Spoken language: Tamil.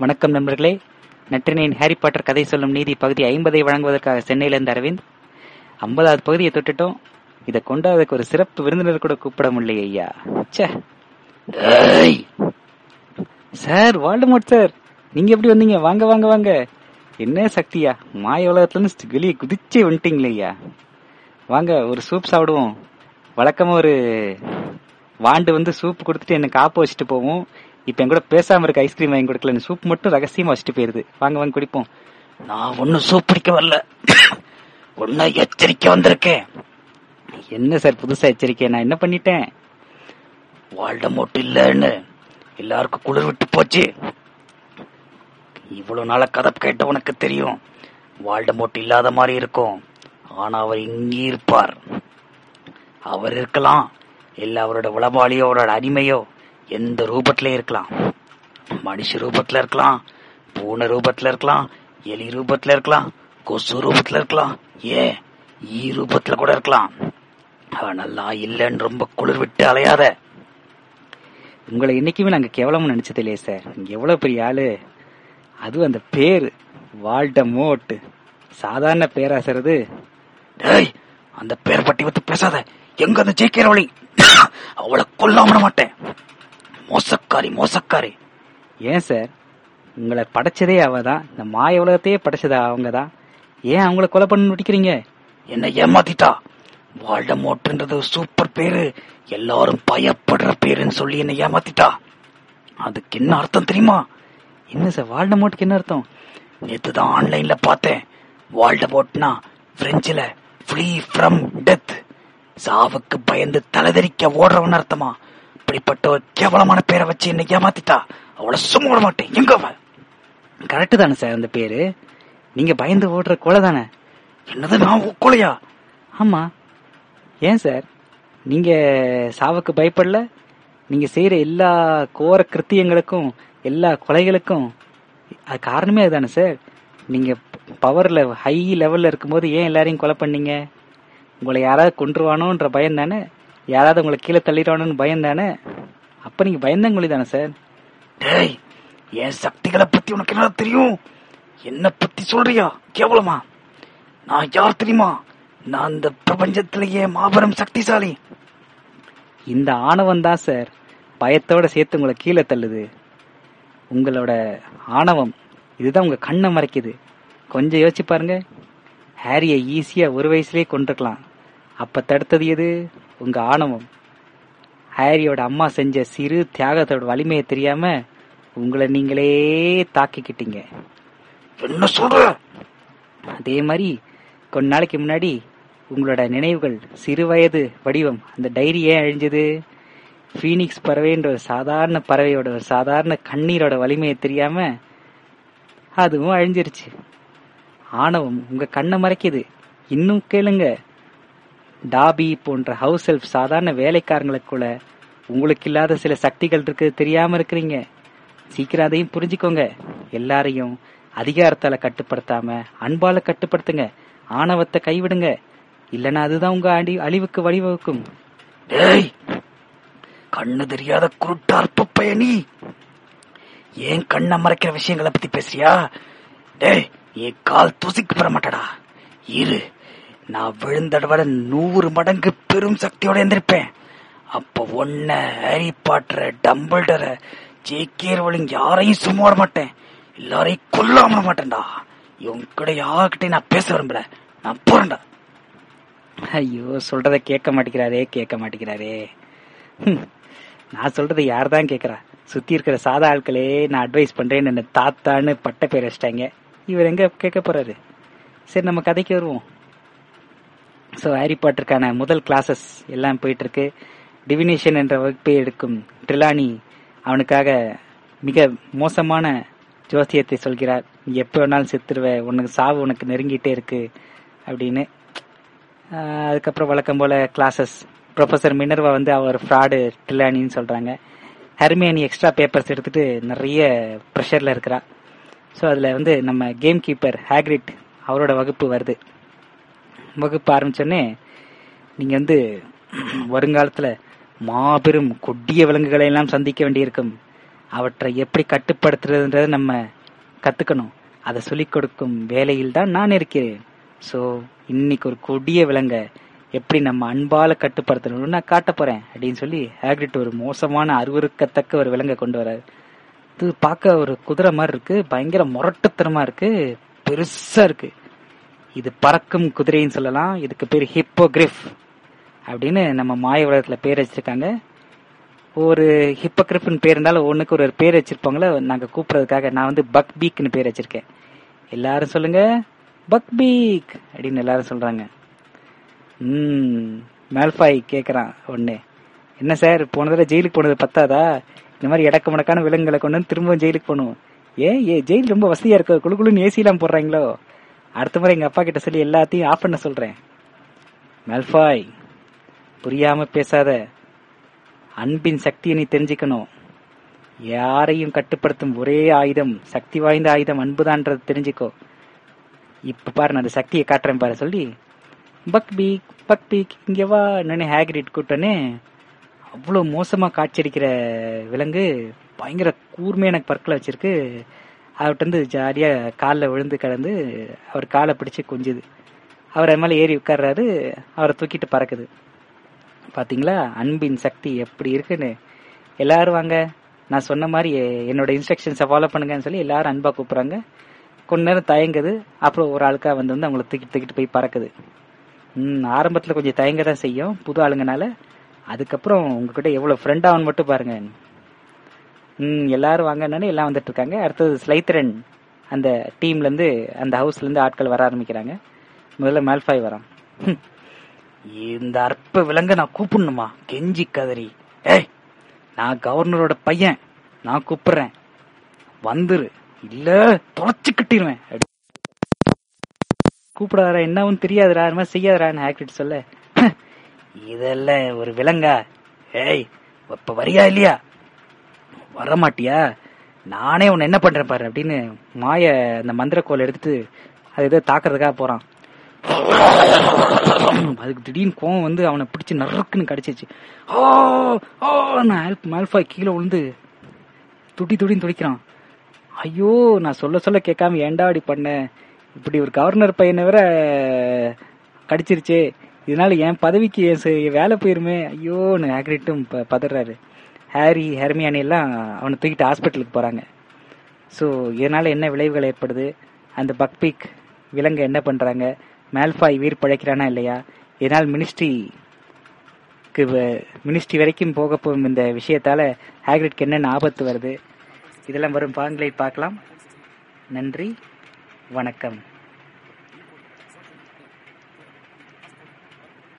வணக்கம் நண்பர்களே. நற்றினையின் ஹாரி பாட்டர் கதை சொல்லும் நீதி பகுதி ஐம்பதை வழங்குவதற்காக சென்னையிலிருந்து அரவிந்த். ஐம்பதாவது பகுதியை தொட்டுட்டோம். இதை கொண்டாடுறதுக்கு ஒரு சிறப்பு விருந்தினர் கூட கூப்பிட முடியல ஐயா! Sir Voldemort sir. நீங்க எப்படி வந்தீங்க? வாங்க வாங்க வாங்க. என்ன சக்தியா? மாய உலகத்துல இருந்து வெளியே குதிச்சே வந்துட்டீங்களே ஐயா. வாங்க ஒரு சூப் சாப்பிடுவோம். வழக்கமா ஒரு வாண்டு வந்து சூப் கொடுத்துட்டு என்ன காப்பு வச்சுட்டு போவோம். இப்ப என் கூட பேசாம இருக்க ஐஸ்கிரீம் வாங்கி கொடுக்கல. சூப் மட்டும் ரகசியமா வச்சுட்டு போயிருது. வாங்க வாங்க குடிப்போம். நான் ஒன்னும் சூப் பிடிக்க வரல. ஒன்னும் எச்சரிக்கை வந்திருக்கேன். என்ன சார் புதுசா எச்சரிக்கை? நான் என்ன பண்ணிட்டேன்? வால்டமோட் இல்லன்னு எல்லாருக்கும் குளிர் விட்டு போச்சு. இவ்வளவு நாள கதை கேட்ட உனக்கு தெரியும். வால்டமோட் இல்லாத மாதிரி இருக்கும். ஆனா அவர் இங்கே இருப்பார். அவர் இருக்கலாம். இல்ல அவரோட உளவாளியோ அவரோட அடிமையோ எந்த ரூபத்துல இருக்கலாம்? மனுஷ ரூபத்துல இருக்கலாம் பூனை ரூபத்துல இருக்கலாம் எலி ரூபத்துல இருக்கலாம் கொசு ரூபத்துல இருக்கலாம் ஏ ஈ ரூபத்துல கூட இருக்கலாம். நல்லா இல்லைன்னு ரொம்ப குளிர் விட்டு அலையாத. உங்களை என்னைக்குமே நாங்க கேவலமா நினைச்சது இல்லையே சார். எவ்வளவு பெரிய ஆளு. அதுவும் அந்த பேரு மோட்டு. சாதாரண பேராசறது டேய் அந்த பேர் பட்டி பத்தி பேசாத. எங்க அந்த ஜேக்கிற வழி அவளை கொல்லாம விட மாட்டேன். மோசக்காரி மோசக்காரி. ஏன் சார்? உங்களை படைச்சதே அவதான் இந்த மாய உலகத்தையே படைச்சது அவங்க தான் ஏன் அவங்கள கொலை பண்ண நடிக்கிறீங்க என்ன ஏமாத்திட்டா? வால்டமோட்ன்றது சூப்பர் பேரு. எல்லாரும் பயப்படுற பேருன்னு சொல்லி என்ன ஏமாத்திட்டா? அதுக்கு என்ன அர்த்தம் தெரியுமா? என்ன சார் வால்டமோட்டுக்கு என்ன அர்த்தம்? நேத்து தான் ஆன்லைன்ல பார்த்தேன். வால்டமோட்னா பிரெஞ்சுல ஃப்ளீ ஃப்ரம் டெத் சாவுக்கு பயந்து தலைதெறிக்க ஓடுறவன் அர்த்தமா? இப்படிப்பட்ட ஒரு கேவலமான பேரை வச்சு என்ன ஏமாத்திட்டா? அவளை சும்மா விட மாட்டேன். எங்க கரெக்டு தானே சார் அந்த பேரு. நீங்க பயந்து ஓடுற கொலை தானே? என்னது நான் கொலையா? ஆமா. ஏன் சார்? நீங்க சாவுக்கு பயப்படல? நீங்க செய்யற எல்லா கோர கிருத்தியங்களுக்கும் எல்லா கொலைகளுக்கும் அது காரணமே அதுதானே சார்? நீங்க பவர்ல ஹை லெவல்ல இருக்கும்போது ஏன் எல்லாரையும் கொலை பண்ணீங்க? உங்களை யாராவது கொன்றுவானோன்ற பயம் தானே? யாராவது உங்களை கீழே தள்ளிடுவானோன்னு பயம் தானே? அப்ப நீங்க பயந்தங்குழி தானே சார் டேய் என் சக்திகளை பத்தி உனக்கு என்ன தெரியும்? என்ன பத்தி சொல்றியா? கேவலமா? நான் யார் தெரியுமா? நான் இந்த பிரபஞ்சத்திலேயே மாபெரும் சக்திசாலி. இந்த ஆணவம் தான் சார் பயத்தோட சேர்த்து உங்களை கீழே தள்ளுது. உங்களோட ஆணவம் இதுதான் உங்க கண்ணை மறைக்குது. கொஞ்சம் யோசிச்சு பாருங்க. ஹாரியை ஈஸியா ஒரு வயசுலயே கொண்டிருக்கலாம் அப்ப தடுத்தது எது? உங்க ஆணவம். ஹாரியோட அம்மா செஞ்ச சிறு தியாகத்தோட வலிமையை தெரியாம உங்களை நீங்களே தாக்கிக்கிட்டீங்க. என்ன சொல்ற? அதே மாதிரி கொஞ்ச நாளைக்கு முன்னாடி உங்களோட நினைவுகள் சிறு வயது வடிவம் அந்த டைரி ஏன் அழிஞ்சது? ஃபீனிக்ஸ் பறவைன்ற ஒரு சாதாரண பறவையோட ஒரு சாதாரண கண்ணீரோட வலிமையை தெரியாம அதுவும் அழிஞ்சிருச்சு. ஆணவம் உங்க கண்ணை மறைக்குது. இன்னும் கேளுங்க. டாபி போன்ற ஹவுஸ் ஹெல்ப் சாதாரண வேலைக்காரங்களுக்குள்ள உங்களுக்கு இல்லாத சில சக்திகள் இருக்குது தெரியாம இருக்கிறீங்க. சீக்கிரம் அதையும் புரிஞ்சுக்கோங்க. எல்லாரையும் அதிகாரத்தால கட்டுப்படுத்தாம அன்பால கட்டுப்படுத்துங்க. ஆணவத்தை கைவிடுங்க. இல்லனா அதுதான் உங்க அடி அழிவுக்கு வழிவகுக்கும். கண்ணு தெரியாத குருட்டார்ப்பு பயணி ஏன் கண்ணை மறைக்கிற விஷயங்களை பத்தி பேசுறியா? டேய் என் கால் தூசிக்கு பெற மாட்டடா. இரு. நான் விழுந்தடவட நூறு மடங்கு பெரும் சக்தியோட எந்திருப்பேன். அப்ப ஒன்ன ஹாரி பாட்டர டம்பிள்டர ஜேகேர்வலிங் யாரையும் சும்மா விட மாட்டேன். எல்லாரையும் கொல்லாம விட மாட்டேன்டா. இவங்கிட்ட யார்கிட்டையும் நான் பேச விரும்பல. நான் போறேன்டா. ஐயோ சொல்றத கேட்க மாட்டேங்கிறாரே கேட்க மாட்டேங்கிறாரே. நான் சொல்றது யார் தான் கேட்கறா? சுத்தி இருக்கிற சாதா ஆட்களே நான் அட்வைஸ் பண்றேன்னு என்ன தாத்தான்னு பட்ட பேர் வச்சிட்டாங்க. இவர் எங்க கேட்க போறாரு? சரி நம்ம கதைக்கு வருவோம். ஸோ ஹாரி பாட்டருக்கான முதல் கிளாஸஸ் எல்லாம் போயிட்டு இருக்கு டிவினேஷன் என்ற வகுப்பை எடுக்கும் ட்ரிலானி அவனுக்காக மிக மோசமான ஜோசியத்தை சொல்கிறார். நீ எப்போ வேணாலும் செத்துருவ உனக்கு சாவு உனக்கு நெருங்கிட்டே இருக்கு அப்படின்னு. அதுக்கப்புறம் வழக்கம் போல கிளாஸஸ் ப்ரொஃபசர் மினர்வா வந்து அவர் ஃப்ராடு ட்ரிலானின்னு சொல்றாங்க. ஹெர்மியானி எக்ஸ்ட்ரா பேப்பர்ஸ் எடுத்துட்டு நிறைய ப்ரெஷர்ல இருக்கிறா. ஸோ அதில் வந்து நம்ம கேம் கீப்பர் ஹேக்ரிட் அவரோட வகுப்பு வருது. வகுப்பு ஆரம்பிச்சோடனே நீங்க வந்து வருங்காலத்துல மாபெரும் கொடிய விலங்குகளை எல்லாம் சந்திக்க வேண்டியிருக்கும். அவற்றை எப்படி கட்டுப்படுத்துறதுன்றத நம்ம கத்துக்கணும். அதை சொல்லிக் கொடுக்கும் வேலையில் தான் நான் இருக்கிறேன். ஸோ இன்னைக்கு ஒரு கொடிய விலங்க எப்படி நம்ம அன்பால கட்டுப்படுத்தணும்னு நான் காட்ட போறேன் அப்படின்னு சொல்லி ஹேக்ரிட் ஒரு மோசமான அருவருக்கத்தக்க ஒரு விலங்கை கொண்டு வராரு. இது பார்க்க ஒரு குதிரை மாதிரி இருக்கு. பயங்கர முரட்டுத்தனமா இருக்கு. பெருசா இருக்கு. இது பறக்கும் குதிரைன்னு சொல்லலாம். இதுக்கு பேர் ஹிப்போகிரிஃப் அப்படின்னு நம்ம மாய உலகத்தில் பேர் வச்சிருக்காங்க. ஒரு ஹிப்போகிரிஃப்னு பேர் இருந்தாலும் ஒன்றுக்கு ஒரு பேர் வச்சிருப்பாங்களே நாங்கள் கூப்பிட்றதுக்காக நான் வந்து பக் பீக்னு பேர் வச்சிருக்கேன். எல்லாரும் சொல்லுங்க பக் பீக் அப்படின்னு எல்லாரும் சொல்றாங்க. ம் மேல்ஃபாய் கேட்குறான் ஒன்று என்ன சார் போன தடவை ஜெயிலுக்கு போனது பத்தாதா? இந்த மாதிரி இடக்க முடக்கான விலங்குகளை கொண்டு வந்து திரும்பவும் ஜெயிலுக்கு போகணும். ஏன் ஏ ஜெயில் ரொம்ப வசதியாக இருக்கு? குழு குழுன்னு ஏசிலாம் போடுறாங்களோ? அடுத்த முறை எங்க அப்பா கிட்ட சொல்லி எல்லாத்தையும் ஆஃப் பண்ண சொல்றேன். மெல்ஃபாய் புரியாம பேசாத. அன்பின் சக்தியை நீ தெரிஞ்சுக்கணும். யாரையும் கட்டுப்படுத்தும் ஒரே ஆயுதம் சக்தி வாய்ந்த ஆயுதம் அன்புதான்றது தெரிஞ்சுக்கோ. இப்ப பாரு நான் அந்த சக்தியை காட்டுறேன் பாரு சொல்லி பக் பீக் பக் பீக் இங்கே வா என்னன்னு ஹேக்ரிட் கூட்டனே அவ்வளோ மோசமா காட்சியடிக்கிற விலங்கு பயங்கர கூர்மையான பற்களை வச்சிருக்கு. அவர்கிட்ட இருந்து ஜாலியாக காலில் விழுந்து கிடந்து அவர் காலை பிடிச்சி குஞ்சுது. அவர் அது மேலே ஏறி உட்கார்றாரு. அவரை தூக்கிட்டு பறக்குது. பார்த்தீங்களா அன்பின் சக்தி எப்படி இருக்குன்னு? எல்லாரும் வாங்க. நான் சொன்ன மாதிரி என்னோட இன்ஸ்ட்ரக்ஷன்ஸை ஃபாலோ பண்ணுங்கன்னு சொல்லி எல்லாரும் அன்பாக கூப்பிட்றாங்க. கொஞ்ச நேரம் தயங்குது. அப்புறம் ஒரு ஆளுக்காக வந்து வந்து அவங்கள தூக்கிட்டு தூக்கிட்டு போய் பறக்குது. ம் ஆரம்பத்தில் கொஞ்சம் தயங்க தான் செய்யும். புது ஆளுங்கனால. அதுக்கப்புறம் உங்ககிட்ட எவ்வளோ ஃப்ரெண்ட் ஆகணும் மட்டும் பாருங்கள் எல்லாரும் வாங்கன்னு எல்லாம் வந்துட்டு இருக்காங்க அடுத்தது ஸ்லைத்ரன் அந்த டீம்ல இருந்து அந்த ஹவுஸ்ல இருந்து ஆட்கள் வர ஆரம்பிக்கிறாங்க. முதல்ல மேல்ஃபாய் வரான் இந்த அற்ப விலங்க நான் கூப்பிடணுமா? கெஞ்சி கதறி. ஏய் நான் கவர்னரோட பையன். நான் கூப்பிடுறேன். வந்துரு. இல்ல தொலைச்சு கட்டிடுவேன் கூப்பிடாதரா என்னவும் தெரியாதுரா அது மாதிரி செய்யாதரான்னு ஹேக்ரிட் சொல்ல. இதெல்லாம் ஒரு விலங்கா? ஏய் இப்ப வரியா இல்லையா? வரமாட்டியா? நானே உன்னை என்ன பண்றேன் பாரு அப்படின்னு மாய அந்த மந்திரக்கோல் எடுத்துட்டு அது ஏதோ தாக்குறதுக்காக போறான். அதுக்கு திடீர்னு கோவம் வந்து அவனை பிடிச்சு நறுக்குன்னு கடிச்சிச்சு. ஓ ஓ மேல்ஃபாய் கீழே விழுந்து துடி துடின்னு துடிக்கிறான். ஐயோ நான் சொல்ல சொல்ல கேட்காம ஏன்டா அப்படி பண்ண? இப்படி ஒரு கவர்னர் பையனை வேற கடிச்சிருச்சே. இதனால என் பதவிக்கு என் வேலை போயிருமே. ஐயோன்னு ஆக்ரிட்டும் ப- பதறாரு. ஹாரி ஹெர்மியானி எல்லாம் அவனை தூக்கிட்டு ஹாஸ்பிட்டலுக்கு போறாங்க. ஸோ இதனால என்ன விளைவுகள் ஏற்படுது? அந்த பக்பீக் விலங்கு என்ன பண்றாங்க? மேல்ஃபாய் உயிர் பழைக்கிறானா இல்லையா? இதனால் மினிஸ்ட்ரிக்கு மினிஸ்ட்ரி வரைக்கும் போக போகும் இந்த விஷயத்தால ஹேக்ரிட்க்கு என்னென்ன ஆபத்து வருது? இதெல்லாம் வரும் பாங்களை பார்க்கலாம். நன்றி. வணக்கம்.